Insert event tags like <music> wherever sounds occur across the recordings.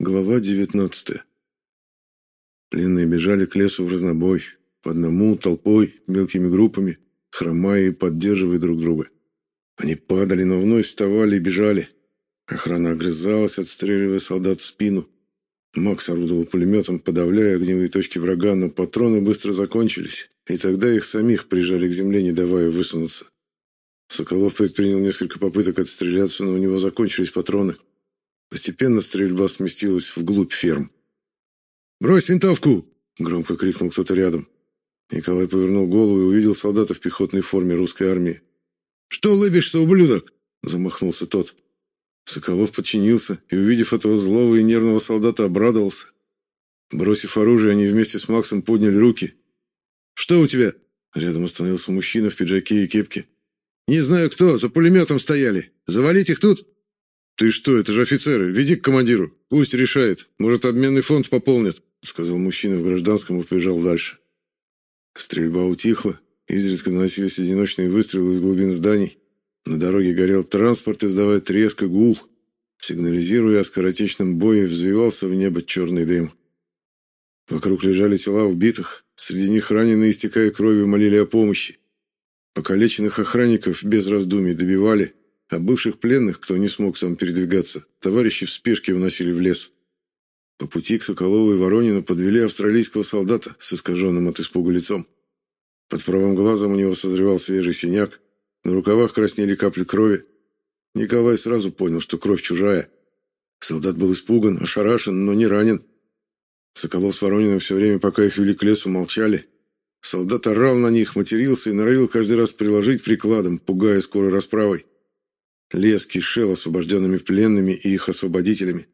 Глава 19. Пленные бежали к лесу в разнобой, по одному, толпой, мелкими группами, хромая и поддерживая друг друга. Они падали, но вновь вставали и бежали. Охрана огрызалась, отстреливая солдат в спину. Макс орудовал пулеметом, подавляя огневые точки врага, но патроны быстро закончились, и тогда их самих прижали к земле, не давая высунуться. Соколов предпринял несколько попыток отстреляться, но у него закончились патроны. Постепенно стрельба сместилась вглубь ферм. «Брось винтовку!» — громко крикнул кто-то рядом. Николай повернул голову и увидел солдата в пехотной форме русской армии. «Что улыбишься, ублюдок?» — замахнулся тот. Соколов подчинился и, увидев этого злого и нервного солдата, обрадовался. Бросив оружие, они вместе с Максом подняли руки. «Что у тебя?» Рядом остановился мужчина в пиджаке и кепке. «Не знаю кто, за пулеметом стояли. Завалить их тут?» «Ты что, это же офицеры. Веди к командиру. Пусть решает. Может, обменный фонд пополнят», — сказал мужчина в гражданском и побежал дальше. Стрельба утихла. Изредка доносились одиночные выстрелы из глубин зданий. На дороге горел транспорт, издавая треск и гул. Сигнализируя о скоротечном бое, взвивался в небо черный дым. Вокруг лежали тела убитых. Среди них раненые, истекая кровью, молили о помощи. Покалеченных охранников без раздумий добивали, а бывших пленных, кто не смог сам передвигаться, товарищи в спешке вносили в лес. По пути к Соколову и Воронину подвели австралийского солдата с искаженным от испуга лицом. Под правым глазом у него созревал свежий синяк, на рукавах краснели капли крови. Николай сразу понял, что кровь чужая. Солдат был испуган, ошарашен, но не ранен. Соколов с Ворониным все время, пока их вели к лесу, молчали, Солдат орал на них, матерился и норовил каждый раз приложить прикладом, пугая скорой расправой. Лес кишел освобожденными пленными и их освободителями.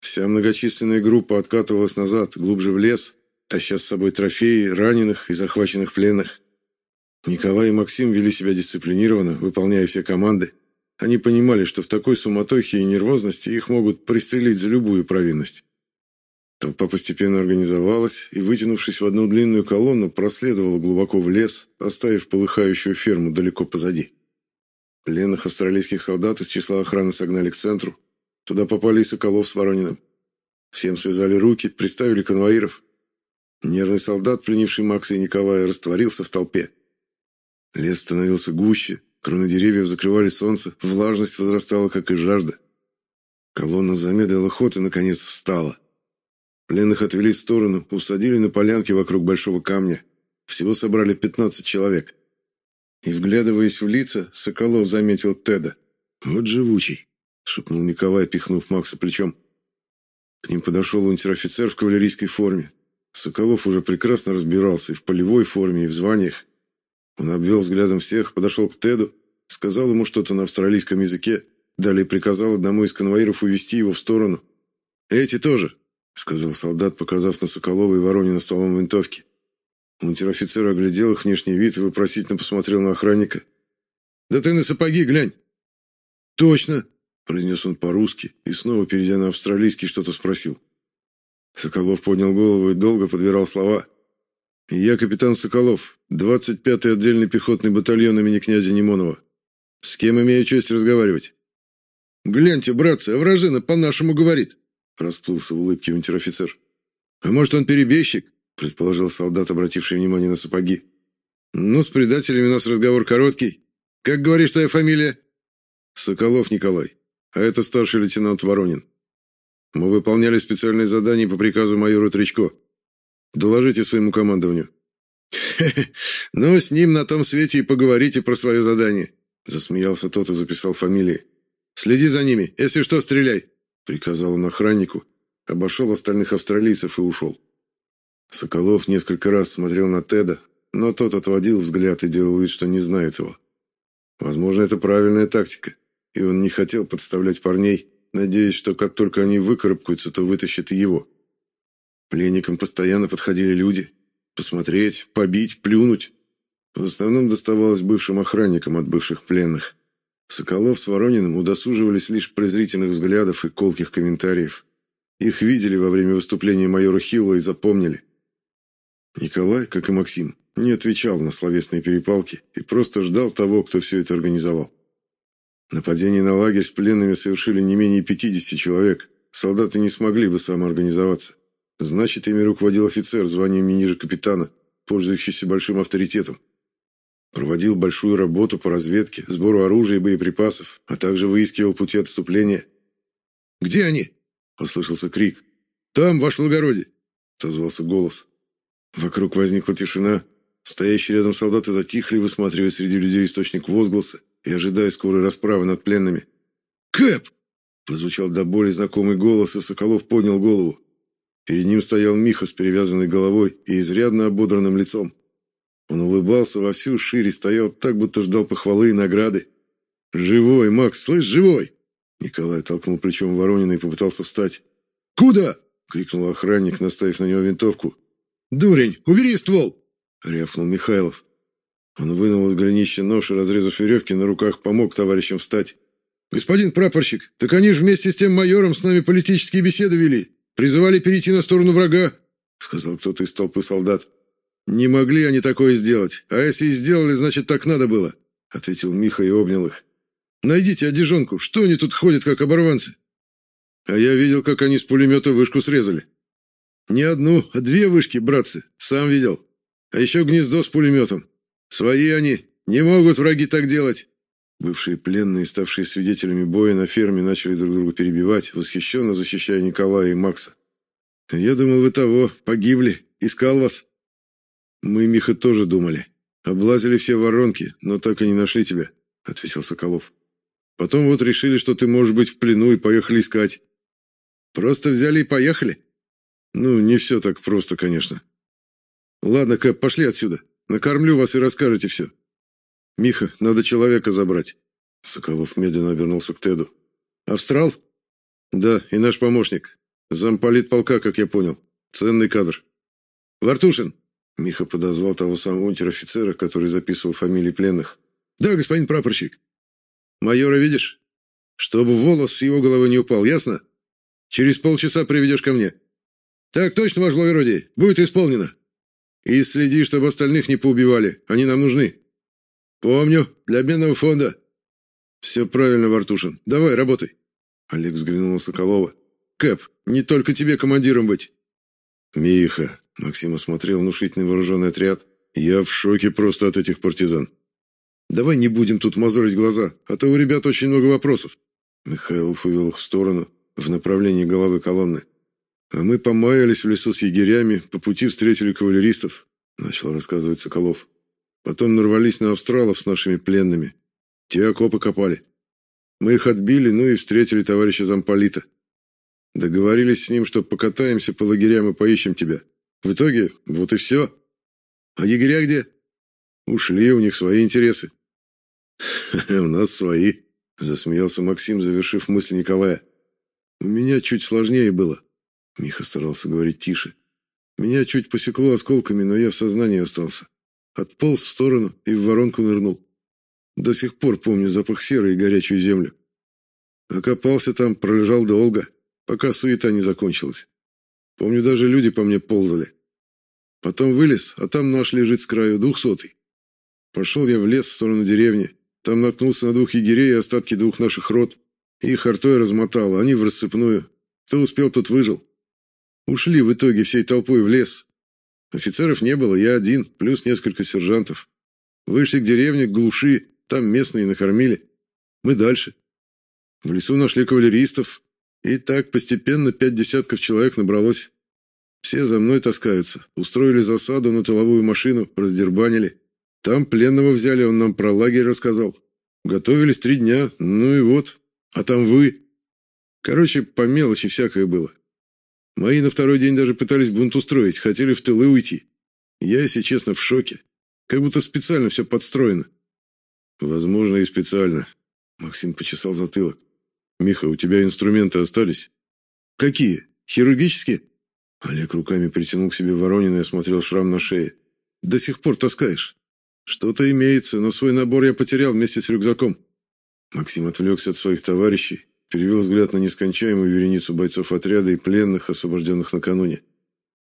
Вся многочисленная группа откатывалась назад, глубже в лес, таща с собой трофеи раненых и захваченных пленных. Николай и Максим вели себя дисциплинированно, выполняя все команды. Они понимали, что в такой суматохе и нервозности их могут пристрелить за любую провинность. Толпа постепенно организовалась и, вытянувшись в одну длинную колонну, проследовала глубоко в лес, оставив полыхающую ферму далеко позади. Пленных австралийских солдат из числа охраны согнали к центру. Туда попали и Соколов с Ворониным. Всем связали руки, приставили конвоиров. Нервный солдат, пленивший Макса и Николая, растворился в толпе. Лес становился гуще, кроны деревьев закрывали солнце, влажность возрастала, как и жажда. Колонна замедлила ход и, наконец, встала. Пленных отвели в сторону, усадили на полянке вокруг большого камня. Всего собрали 15 человек. И, вглядываясь в лица, Соколов заметил Теда. «Вот живучий», — шепнул Николай, пихнув Макса плечом. К ним подошел унтер-офицер в кавалерийской форме. Соколов уже прекрасно разбирался и в полевой форме, и в званиях. Он обвел взглядом всех, подошел к Теду, сказал ему что-то на австралийском языке, далее приказал одному из конвоиров увести его в сторону. «Эти тоже», сказал солдат, показав на Соколова и Воронина стволом винтовки. Унтер-офицер оглядел их внешний вид и вопросительно посмотрел на охранника. «Да ты на сапоги глянь!» «Точно!» – произнес он по-русски и снова, перейдя на австралийский, что-то спросил. Соколов поднял голову и долго подбирал слова. «Я капитан Соколов, 25-й отдельный пехотный батальон имени князя Немонова. С кем имею честь разговаривать?» «Гляньте, братцы, а вражина по-нашему говорит!» Расплылся в улыбке унтер-офицер. «А может, он перебежчик?» Предположил солдат, обративший внимание на сапоги. «Ну, с предателями у нас разговор короткий. Как говоришь твоя фамилия?» «Соколов Николай. А это старший лейтенант Воронин. Мы выполняли специальное задание по приказу майора Тречко. Доложите своему командованию». «Хе-хе, ну, с ним на том свете и поговорите про свое задание», засмеялся тот и записал фамилии. «Следи за ними. Если что, стреляй» приказал он охраннику, обошел остальных австралийцев и ушел. Соколов несколько раз смотрел на Теда, но тот отводил взгляд и делал вид, что не знает его. Возможно, это правильная тактика, и он не хотел подставлять парней, надеясь, что как только они выкарабкаются, то вытащат и его. Пленникам постоянно подходили люди. Посмотреть, побить, плюнуть. В основном доставалось бывшим охранникам от бывших пленных. Соколов с Ворониным удосуживались лишь презрительных взглядов и колких комментариев. Их видели во время выступления майора Хилла и запомнили. Николай, как и Максим, не отвечал на словесные перепалки и просто ждал того, кто все это организовал. Нападение на лагерь с пленными совершили не менее 50 человек, солдаты не смогли бы самоорганизоваться. Значит, ими руководил офицер званием не ниже капитана, пользующийся большим авторитетом. Проводил большую работу по разведке, сбору оружия и боеприпасов, а также выискивал пути отступления. «Где они?» – послышался крик. «Там, ваше благородие!» – отозвался голос. Вокруг возникла тишина. Стоящие рядом солдаты затихли, высматривая среди людей источник возгласа и ожидая скорой расправы над пленными. «Кэп!» – прозвучал до боли знакомый голос, и Соколов поднял голову. Перед ним стоял Миха с перевязанной головой и изрядно ободранным лицом. Он улыбался во всю шире, стоял так, будто ждал похвалы и награды. «Живой, Макс, слышь, живой!» Николай толкнул плечом Воронина и попытался встать. «Куда?» — крикнул охранник, наставив на него винтовку. «Дурень, убери ствол!» — рявкнул Михайлов. Он вынул из голенища нож и, разрезав веревки, на руках помог товарищам встать. «Господин прапорщик, так они же вместе с тем майором с нами политические беседы вели. Призывали перейти на сторону врага», — сказал кто-то из толпы солдат. «Не могли они такое сделать. А если и сделали, значит, так надо было», — ответил Миха и обнял их. «Найдите одежонку. Что они тут ходят, как оборванцы?» «А я видел, как они с пулемета вышку срезали». «Не одну, а две вышки, братцы. Сам видел. А еще гнездо с пулеметом. Свои они. Не могут враги так делать». Бывшие пленные, ставшие свидетелями боя на ферме, начали друг друга перебивать, восхищенно защищая Николая и Макса. «Я думал, вы того, погибли. Искал вас». Мы, Миха, тоже думали. Облазили все воронки, но так и не нашли тебя, ответил Соколов. Потом вот решили, что ты можешь быть в плену и поехали искать. Просто взяли и поехали? Ну, не все так просто, конечно. Ладно, Кэп, пошли отсюда. Накормлю вас и расскажете все. Миха, надо человека забрать. Соколов медленно обернулся к Теду. Австрал? Да, и наш помощник. Замполит полка, как я понял. Ценный кадр. Вартушин, Миха подозвал того самого унтер-офицера, который записывал фамилии пленных. «Да, господин прапорщик». «Майора видишь? Чтобы волос с его головы не упал, ясно? Через полчаса приведешь ко мне». «Так точно, ваше благородие. Будет исполнено». «И следи, чтобы остальных не поубивали. Они нам нужны». «Помню. Для обменного фонда». «Все правильно, Вартушин. Давай, работай». Олег взглянул на Соколова. «Кэп, не только тебе командиром быть». «Миха, Максим осмотрел внушительный вооруженный отряд. Я в шоке просто от этих партизан. Давай не будем тут мозолить глаза, а то у ребят очень много вопросов. Михайлов увел их в сторону, в направлении головы колонны. А мы помаялись в лесу с егерями, по пути встретили кавалеристов, начал рассказывать Соколов. Потом нарвались на австралов с нашими пленными. Те окопы копали. Мы их отбили, ну и встретили товарища замполита. Договорились с ним, что покатаемся по лагерям и поищем тебя. В итоге, вот и все. А егеря где? Ушли, у них свои интересы. <laughs> У нас свои, засмеялся Максим, завершив мысль Николая. У меня чуть сложнее было. Миха старался говорить тише. Меня чуть посекло осколками, но я в сознании остался. Отполз в сторону и в воронку нырнул. До сих пор помню запах серы и горячую землю. Окопался там, пролежал долго, пока суета не закончилась. Помню, даже люди по мне ползали. Потом вылез, а там наш лежит с краю, двухсотый. Пошел я в лес в сторону деревни. Там наткнулся на двух егерей и остатки двух наших рот. Их артой размотало, они в рассыпную. Кто успел, тот выжил. Ушли в итоге всей толпой в лес. Офицеров не было, я один, плюс несколько сержантов. Вышли к деревне, к глуши, там местные накормили. Мы дальше. В лесу нашли кавалеристов, и так постепенно пять десятков человек набралось. Все за мной таскаются. Устроили засаду на тыловую машину, раздербанили. Там пленного взяли, он нам про лагерь рассказал. Готовились три дня, ну и вот. А там вы. Короче, по мелочи всякое было. Мои на второй день даже пытались бунт устроить, хотели в тылы уйти. Я, если честно, в шоке. Как будто специально все подстроено. Возможно, и специально. Максим почесал затылок. Миха, у тебя инструменты остались? Какие? Хирургические? Олег руками притянул к себе Воронина и осмотрел шрам на шее. До сих пор таскаешь? Что-то имеется, но свой набор я потерял вместе с рюкзаком. Максим отвлекся от своих товарищей, перевел взгляд на нескончаемую вереницу бойцов отряда и пленных, освобожденных накануне.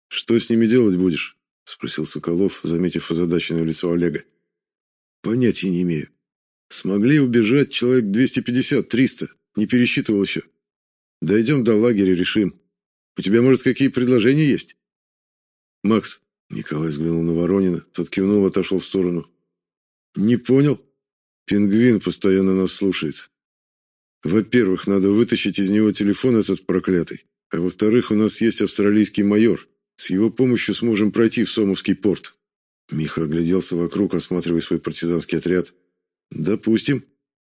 «Что с ними делать будешь?» — спросил Соколов, заметив озадаченное лицо Олега. «Понятия не имею. Смогли убежать человек 250-300. Не пересчитывал еще. Дойдем до лагеря, решим. У тебя, может, какие предложения есть? Макс, Николай взглянул на Воронина, тот кивнул, отошел в сторону. Не понял. Пингвин постоянно нас слушает. Во-первых, надо вытащить из него телефон этот проклятый. А во-вторых, у нас есть австралийский майор. С его помощью сможем пройти в Сомовский порт. Миха огляделся вокруг, осматривая свой партизанский отряд. Допустим.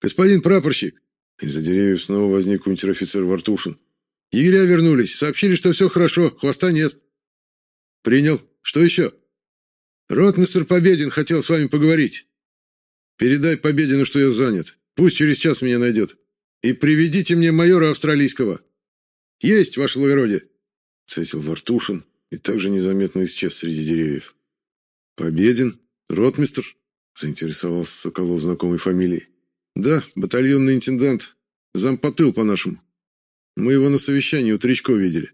Господин прапорщик. Из-за деревьев снова возник унтер-офицер Вартушин. Егеря вернулись, сообщили, что все хорошо, хвоста нет. Принял. Что еще? Ротмистр Победин хотел с вами поговорить. Передай Победину, что я занят. Пусть через час меня найдет. И приведите мне майора австралийского. Есть, ваше благородие, ответил Вартушин и также незаметно исчез среди деревьев. Победин, ротмистр, заинтересовался Соколов знакомой фамилией. Да, батальонный интендант, зампотыл по-нашему. Мы его на совещании у Тричко видели.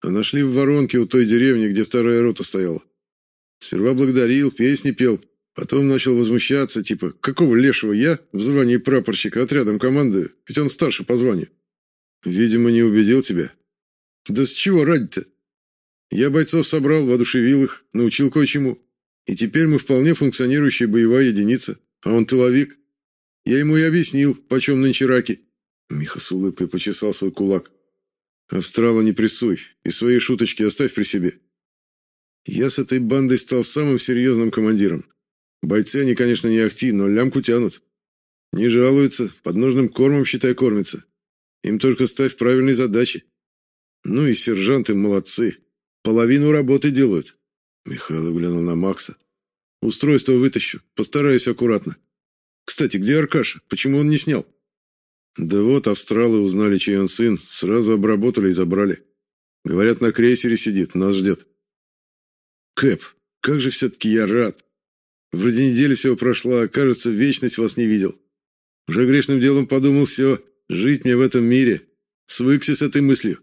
А нашли в воронке у той деревни, где вторая рота стояла. Сперва благодарил, песни пел, Потом начал возмущаться, типа, какого лешего я в звании прапорщика отрядом команды, ведь он старше по званию. Видимо, не убедил тебя. Да с чего ради-то? Я бойцов собрал, воодушевил их, научил кое-чему. И теперь мы вполне функционирующая боевая единица, а он тыловик. Я ему и объяснил, почем нынче раки. Миха с улыбкой почесал свой кулак. Австрала не прессуй и свои шуточки оставь при себе. Я с этой бандой стал самым серьезным командиром. Бойцы они, конечно, не ахти, но лямку тянут. Не жалуются, под нужным кормом, считай, кормятся. Им только ставь правильные задачи. Ну и сержанты молодцы. Половину работы делают. Михаил глянул на Макса. Устройство вытащу, постараюсь аккуратно. Кстати, где Аркаша? Почему он не снял? Да вот, австралы узнали, чей он сын, сразу обработали и забрали. Говорят, на крейсере сидит, нас ждет. Кэп, как же все-таки я рад. Вроде недели всего прошла, а кажется, вечность вас не видел. Уже грешным делом подумал, все, жить мне в этом мире. Свыкся с этой мыслью.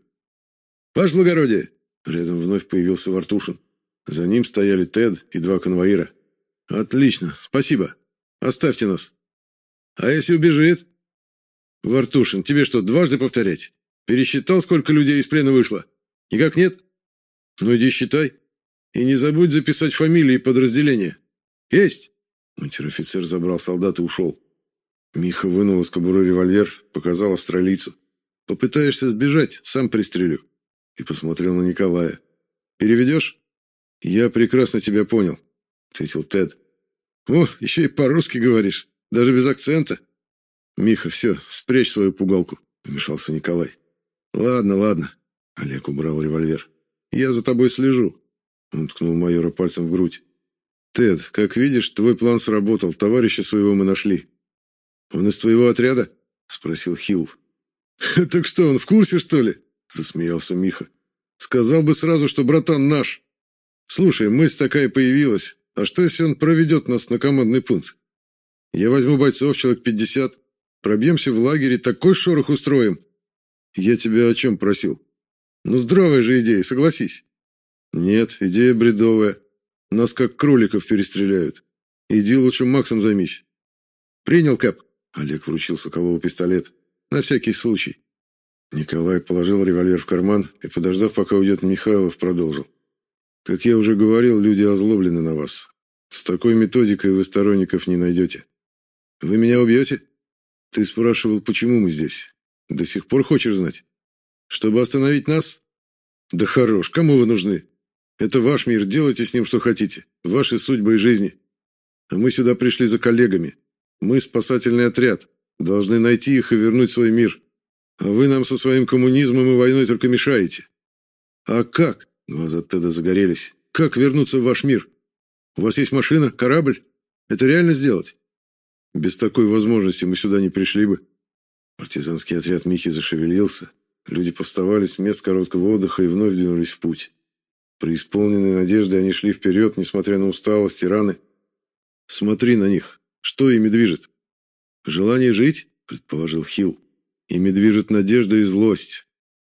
Ваше благородие! Рядом вновь появился Вартушин. За ним стояли Тед и два конвоира. Отлично, спасибо. Оставьте нас. А если убежит? Вартушин, тебе что, дважды повторять? Пересчитал, сколько людей из плена вышло? Никак нет? Ну иди считай. И не забудь записать фамилии подразделения. «Есть!» Унтер-офицер забрал солдат и ушел. Миха вынул из кобуры револьвер, показал австралийцу. «Попытаешься сбежать, сам пристрелю». И посмотрел на Николая. «Переведешь?» «Я прекрасно тебя понял», — ответил Тед. «О, еще и по-русски говоришь, даже без акцента». «Миха, все, спрячь свою пугалку», — вмешался Николай. «Ладно, ладно», — Олег убрал револьвер. «Я за тобой слежу». Он ткнул майора пальцем в грудь. «Тед, как видишь, твой план сработал. Товарища своего мы нашли». «Он из твоего отряда?» — спросил Хилл. <laughs> «Так что, он в курсе, что ли?» — засмеялся Миха. «Сказал бы сразу, что братан наш. Слушай, мысль такая появилась. А что, если он проведет нас на командный пункт? Я возьму бойцов, человек пятьдесят. Пробьемся в лагере, такой шорох устроим. Я тебя о чем просил? Ну, здравая же идея, согласись». «Нет, идея бредовая. Нас как кроликов перестреляют. Иди лучше Максом займись. Принял, Кэп. Олег вручил Соколову пистолет. На всякий случай. Николай положил револьвер в карман и, подождав, пока уйдет Михайлов, продолжил. Как я уже говорил, люди озлоблены на вас. С такой методикой вы сторонников не найдете. Вы меня убьете? Ты спрашивал, почему мы здесь. До сих пор хочешь знать? Чтобы остановить нас? Да хорош, кому вы нужны? Это ваш мир, делайте с ним что хотите. Ваши судьбы и жизни. А мы сюда пришли за коллегами. Мы спасательный отряд. Должны найти их и вернуть свой мир. А вы нам со своим коммунизмом и войной только мешаете. А как? Глаза Теда загорелись. Как вернуться в ваш мир? У вас есть машина, корабль? Это реально сделать? Без такой возможности мы сюда не пришли бы. Партизанский отряд Михи зашевелился. Люди повставали с мест короткого отдыха и вновь двинулись в путь. Преисполненные надежды они шли вперед, несмотря на усталость и раны. «Смотри на них. Что ими движет?» «Желание жить?» – предположил Хилл. «Ими движет надежда и злость.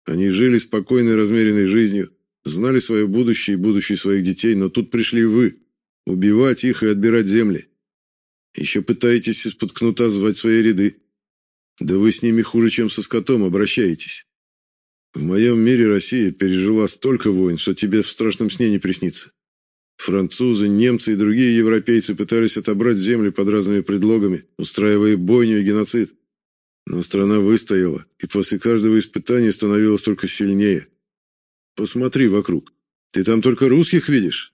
Они жили спокойной, размеренной жизнью, знали свое будущее и будущее своих детей, но тут пришли вы, убивать их и отбирать земли. Еще пытаетесь из-под кнута звать свои ряды. Да вы с ними хуже, чем со скотом, обращаетесь. В моем мире Россия пережила столько войн, что тебе в страшном сне не приснится. Французы, немцы и другие европейцы пытались отобрать земли под разными предлогами, устраивая бойню и геноцид. Но страна выстояла, и после каждого испытания становилась только сильнее. Посмотри вокруг. Ты там только русских видишь?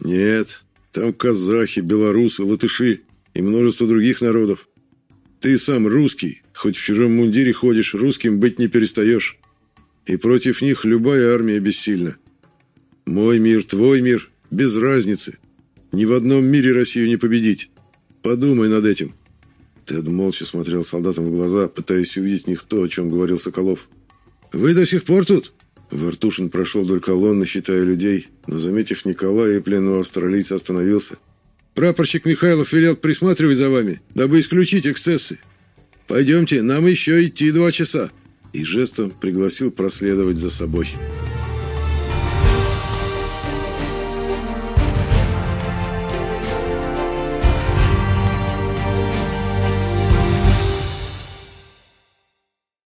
Нет, там казахи, белорусы, латыши и множество других народов. Ты сам русский, хоть в чужом мундире ходишь, русским быть не перестаешь. И против них любая армия бессильна. Мой мир, твой мир, без разницы. Ни в одном мире Россию не победить. Подумай над этим. Тед молча смотрел солдатам в глаза, пытаясь увидеть в них то, о чем говорил Соколов. «Вы до сих пор тут?» Вартушин прошел вдоль колонны, считая людей, но, заметив Николая и пленного австралийца, остановился. «Прапорщик Михайлов велел присматривать за вами, дабы исключить эксцессы. Пойдемте, нам еще идти два часа!» И жестом пригласил проследовать за собой.